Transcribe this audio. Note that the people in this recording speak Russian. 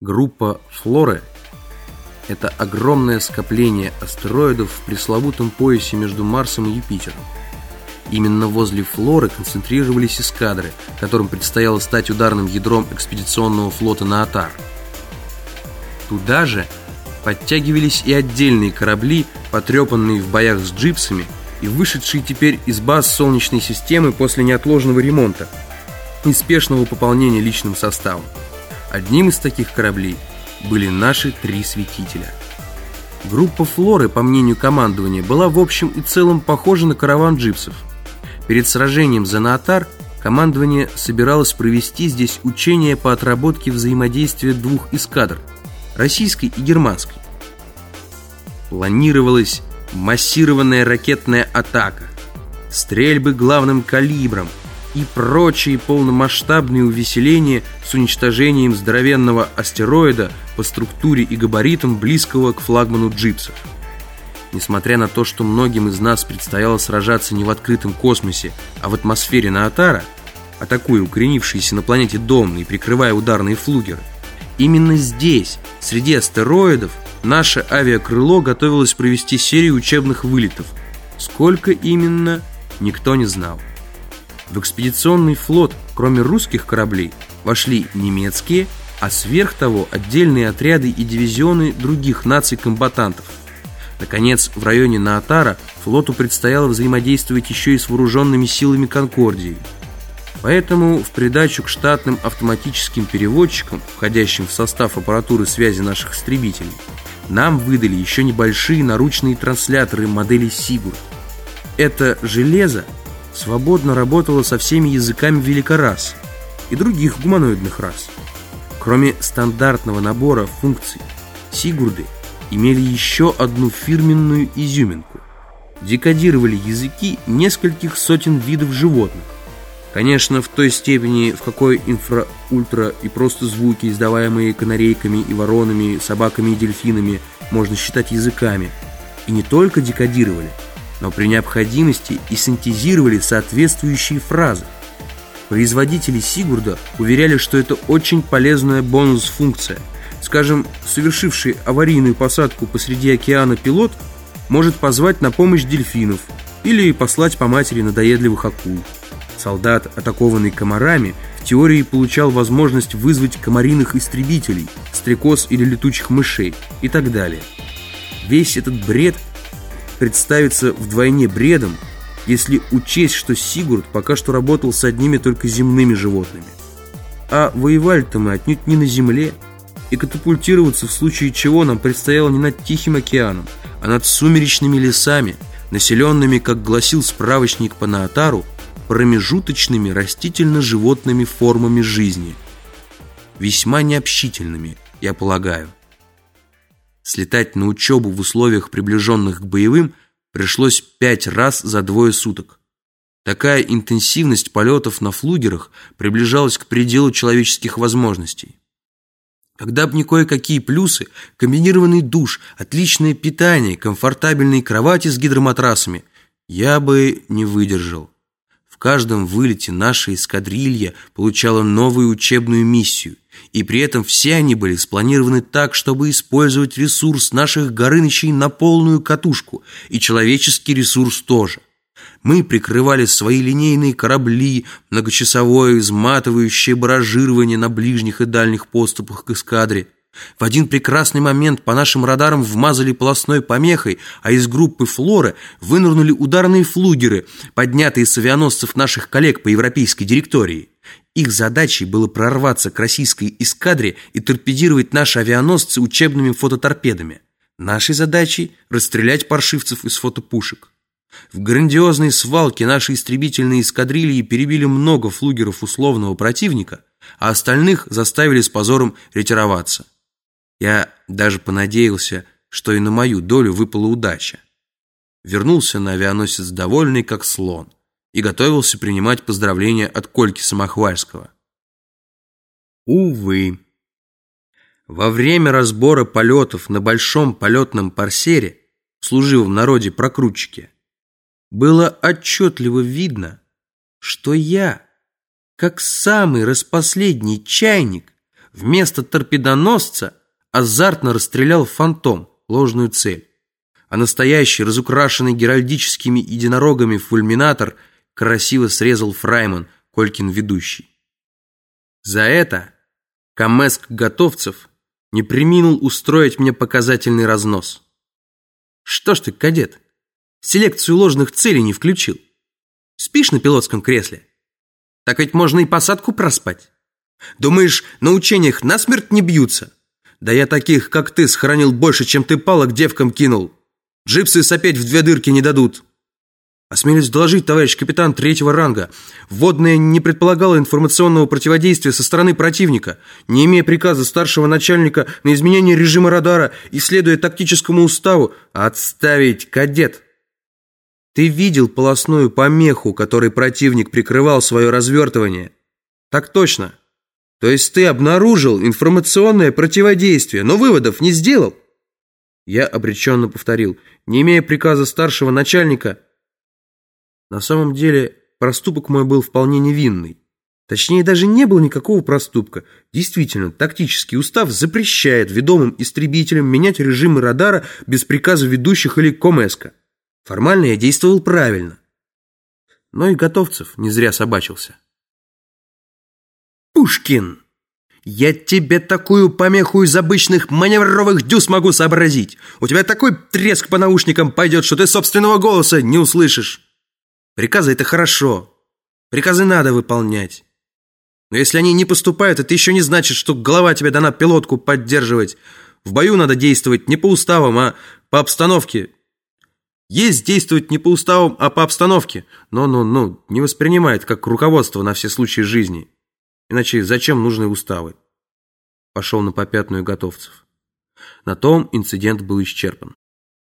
Группа Флоры – это огромное скопление астероидов в пресловутом поясе между Марсом и Юпитером. Именно возле Флоры концентрировались эскадры, которым предстояло стать ударным ядром экспедиционного флота на Атар. Туда же подтягивались и отдельные корабли, потрепанные в боях с джипсами и вышедшие теперь из баз Солнечной системы после неотложного ремонта и спешного пополнения личным составом. Одним из таких кораблей были наши три светителя. Группа Флоры, по мнению командования, была в общем и целом похожа на караван джипсов. Перед сражением за Наатар командование собиралось провести здесь учения по отработке взаимодействия двух эскадр – российской и германской. Планировалась массированная ракетная атака, стрельбы главным калибром – и прочие полномасштабные увеселения с уничтожением здоровенного астероида по структуре и габаритам близкого к флагману джипсов. Несмотря на то, что многим из нас предстояло сражаться не в открытом космосе, а в атмосфере Наатара, атакуя укоренившиеся на планете Дом и прикрывая ударные флугеры, именно здесь, среди астероидов, наше авиакрыло готовилось провести серию учебных вылетов. Сколько именно, никто не знал. В экспедиционный флот, кроме русских кораблей, вошли немецкие, а сверх того отдельные отряды и дивизионы других наций-комбатантов. Наконец, в районе Наатара флоту предстояло взаимодействовать еще и с вооруженными силами Конкордии. Поэтому в придачу к штатным автоматическим переводчикам, входящим в состав аппаратуры связи наших истребителей, нам выдали еще небольшие наручные трансляторы модели Сигурд. Это железо свободно работала со всеми языками великорас и других гуманоидных рас. Кроме стандартного набора функций, сигурды имели еще одну фирменную изюминку. Декодировали языки нескольких сотен видов животных. Конечно, в той степени, в какой инфра, ультра и просто звуки, издаваемые канарейками и воронами, собаками и дельфинами, можно считать языками. И не только декодировали – но при необходимости и синтезировали соответствующие фразы. Производители Сигурда уверяли, что это очень полезная бонус-функция. Скажем, совершивший аварийную посадку посреди океана пилот может позвать на помощь дельфинов или послать по матери надоедливых акул. Солдат, атакованный комарами, в теории получал возможность вызвать комариных истребителей, стрекоз или летучих мышей и так далее. Весь этот бред представится вдвойне бредом, если учесть, что Сигурд пока что работал с одними только земными животными. А воевали-то мы отнюдь не на земле, и катапультироваться в случае чего нам предстояло не над Тихим океаном, а над сумеречными лесами, населенными, как гласил справочник по Наатару, промежуточными растительно-животными формами жизни. Весьма необщительными, я полагаю. Слетать на учебу в условиях, приближенных к боевым, пришлось пять раз за двое суток. Такая интенсивность полетов на флугерах приближалась к пределу человеческих возможностей. Когда бы не кое-какие плюсы, комбинированный душ, отличное питание, комфортабельные кровати с гидроматрасами, я бы не выдержал. В каждом вылете наша эскадрилья получала новую учебную миссию – и при этом все они были спланированы так, чтобы использовать ресурс наших Горынычей на полную катушку, и человеческий ресурс тоже. Мы прикрывали свои линейные корабли, многочасовое изматывающее баражирование на ближних и дальних поступах к эскадре. В один прекрасный момент по нашим радарам вмазали полостной помехой, а из группы «Флоры» вынырнули ударные флугеры, поднятые с авианосцев наших коллег по европейской директории. Их задачей было прорваться к российской эскадре и торпедировать наши авианосцы учебными фототорпедами. Нашей задачей – расстрелять паршивцев из фотопушек. В грандиозной свалке наши истребительные эскадрильи перебили много флугеров условного противника, а остальных заставили с позором ретироваться. Я даже понадеялся, что и на мою долю выпала удача. Вернулся на авианосец довольный, как слон и готовился принимать поздравления от Кольки Самохвальского. Увы. Во время разбора полетов на большом полетном парсере, служивом народе прокрутчике, было отчетливо видно, что я, как самый распоследний чайник, вместо торпедоносца азартно расстрелял фантом, ложную цель. А настоящий, разукрашенный геральдическими единорогами фульминатор красиво срезал Фрайман, Колькин ведущий. За это Камеск Готовцев не приминул устроить мне показательный разнос. Что ж ты, кадет, селекцию ложных целей не включил? Спишь на пилотском кресле? Так ведь можно и посадку проспать. Думаешь, на учениях насмерть не бьются? Да я таких, как ты, сохранил больше, чем ты палок девкам кинул. Джипсы сопеть в две дырки не дадут. Осмелюсь доложить, товарищ капитан третьего ранга. Вводное не предполагало информационного противодействия со стороны противника. Не имея приказа старшего начальника на изменение режима радара и следуя тактическому уставу, отставить кадет. Ты видел полосную помеху, которой противник прикрывал свое развертывание? Так точно. То есть ты обнаружил информационное противодействие, но выводов не сделал? Я обреченно повторил. Не имея приказа старшего начальника... На самом деле, проступок мой был вполне невинный. Точнее, даже не было никакого проступка. Действительно, тактический устав запрещает ведомым истребителям менять режимы радара без приказа ведущих или комеска. Формально я действовал правильно. Но и Готовцев не зря собачился. «Пушкин, я тебе такую помеху из обычных маневровых дюз могу сообразить. У тебя такой треск по наушникам пойдет, что ты собственного голоса не услышишь. Приказы — это хорошо. Приказы надо выполнять. Но если они не поступают, это еще не значит, что голова тебе дана пилотку поддерживать. В бою надо действовать не по уставам, а по обстановке. Есть действовать не по уставам, а по обстановке. Но-но-но, не воспринимает как руководство на все случаи жизни. Иначе зачем нужны уставы? Пошел на попятную готовцев. На том инцидент был исчерпан.